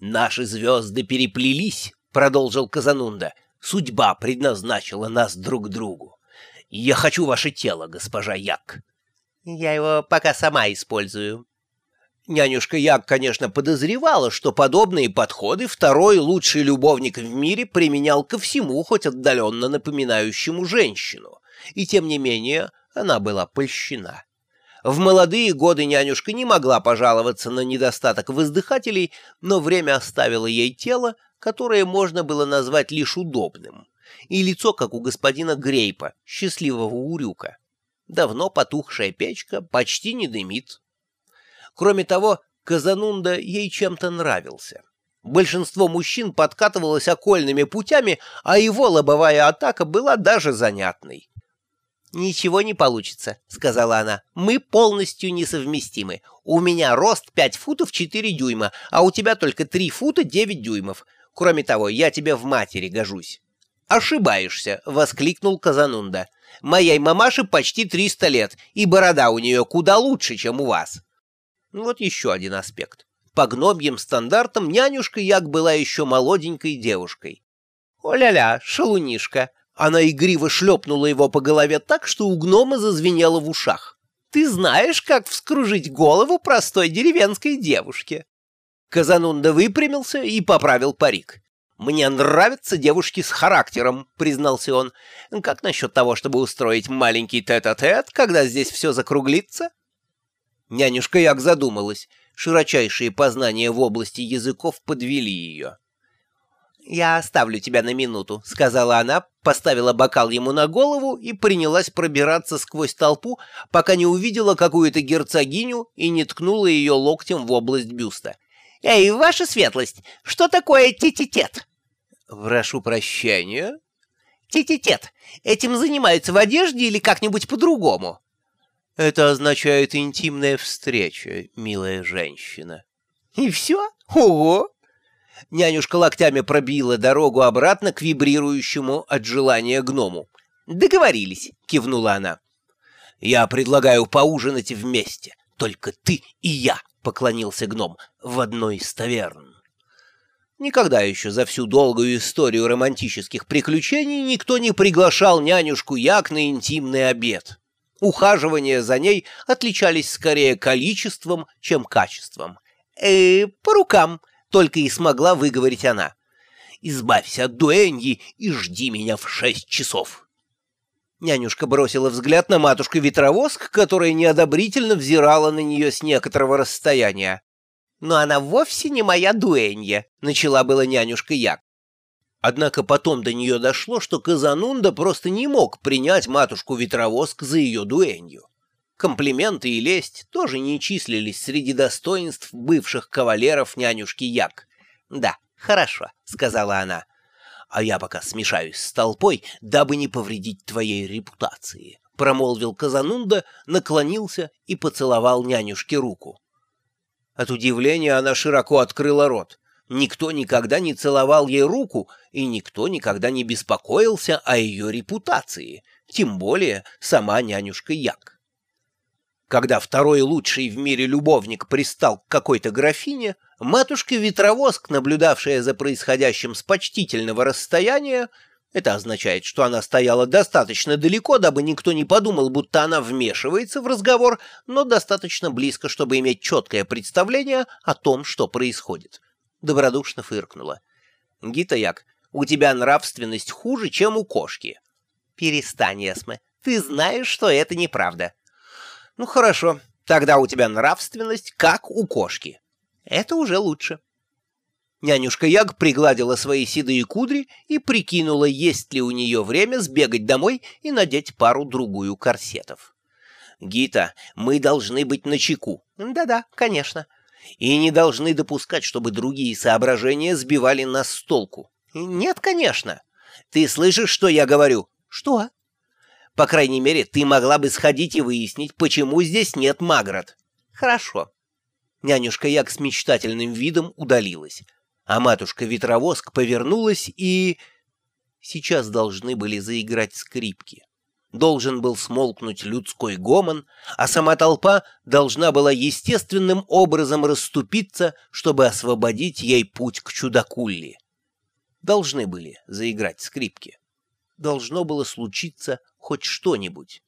«Наши звезды переплелись», — продолжил Казанунда. «Судьба предназначила нас друг другу. Я хочу ваше тело, госпожа Як». «Я его пока сама использую». Нянюшка Як, конечно, подозревала, что подобные подходы второй лучший любовник в мире применял ко всему, хоть отдаленно напоминающему женщину. И тем не менее она была польщена. В молодые годы нянюшка не могла пожаловаться на недостаток воздыхателей, но время оставило ей тело, которое можно было назвать лишь удобным, и лицо, как у господина Грейпа, счастливого урюка. Давно потухшая печка почти не дымит. Кроме того, Казанунда ей чем-то нравился. Большинство мужчин подкатывалось окольными путями, а его лобовая атака была даже занятной. «Ничего не получится», — сказала она. «Мы полностью несовместимы. У меня рост 5 футов 4 дюйма, а у тебя только 3 фута 9 дюймов. Кроме того, я тебе в матери гожусь». «Ошибаешься», — воскликнул Казанунда. «Моей мамаше почти 300 лет, и борода у нее куда лучше, чем у вас». Вот еще один аспект. По гномьим стандартам нянюшка Як была еще молоденькой девушкой. «О-ля-ля, шалунишка!» Она игриво шлепнула его по голове так, что у гнома зазвенело в ушах. «Ты знаешь, как вскружить голову простой деревенской девушке?» Казанунда выпрямился и поправил парик. «Мне нравятся девушки с характером», — признался он. «Как насчет того, чтобы устроить маленький тет-а-тет, -тет, когда здесь все закруглится?» Нянюшка Як задумалась. Широчайшие познания в области языков подвели ее. «Я оставлю тебя на минуту», — сказала она, поставила бокал ему на голову и принялась пробираться сквозь толпу, пока не увидела какую-то герцогиню и не ткнула ее локтем в область бюста. «Эй, ваша светлость, что такое тетитет?» «Прошу прощения». «Тетитет. Этим занимаются в одежде или как-нибудь по-другому?» «Это означает интимная встреча, милая женщина». «И все? Ого!» Нянюшка локтями пробила дорогу обратно к вибрирующему от желания гному. «Договорились», — кивнула она. «Я предлагаю поужинать вместе, только ты и я», — поклонился гном, — «в одной из таверн». Никогда еще за всю долгую историю романтических приключений никто не приглашал нянюшку Як на интимный обед. Ухаживания за ней отличались скорее количеством, чем качеством. «Э, по рукам», только и смогла выговорить она. «Избавься от дуэньи и жди меня в шесть часов». Нянюшка бросила взгляд на матушку-ветровоск, которая неодобрительно взирала на нее с некоторого расстояния. «Но она вовсе не моя дуэнья», — начала была нянюшка Як. Однако потом до нее дошло, что Казанунда просто не мог принять матушку-ветровоск за ее дуэнью. Комплименты и лесть тоже не числились среди достоинств бывших кавалеров нянюшки Як. «Да, хорошо», — сказала она. «А я пока смешаюсь с толпой, дабы не повредить твоей репутации», — промолвил Казанунда, наклонился и поцеловал нянюшке руку. От удивления она широко открыла рот. Никто никогда не целовал ей руку, и никто никогда не беспокоился о ее репутации, тем более сама нянюшка Як. Когда второй лучший в мире любовник пристал к какой-то графине, матушка-ветровоск, наблюдавшая за происходящим с почтительного расстояния, это означает, что она стояла достаточно далеко, дабы никто не подумал, будто она вмешивается в разговор, но достаточно близко, чтобы иметь четкое представление о том, что происходит. Добродушно фыркнула. «Гитаяк, у тебя нравственность хуже, чем у кошки». «Перестань, Эсме. Ты знаешь, что это неправда. Ну хорошо, тогда у тебя нравственность, как у кошки. Это уже лучше. Нянюшка Яг пригладила свои седые кудри и прикинула, есть ли у нее время сбегать домой и надеть пару-другую корсетов. «Гита, мы должны быть начеку». «Да-да, конечно». «И не должны допускать, чтобы другие соображения сбивали нас с толку». «Нет, конечно». «Ты слышишь, что я говорю?» «Что?» По крайней мере, ты могла бы сходить и выяснить, почему здесь нет Маград. Хорошо. Нянюшка Як с мечтательным видом удалилась, а матушка-ветровоск повернулась и... Сейчас должны были заиграть скрипки. должен был смолкнуть людской гомон, а сама толпа должна была естественным образом расступиться, чтобы освободить ей путь к чудакулли. Должны были заиграть скрипки. Должно было случиться хоть что-нибудь.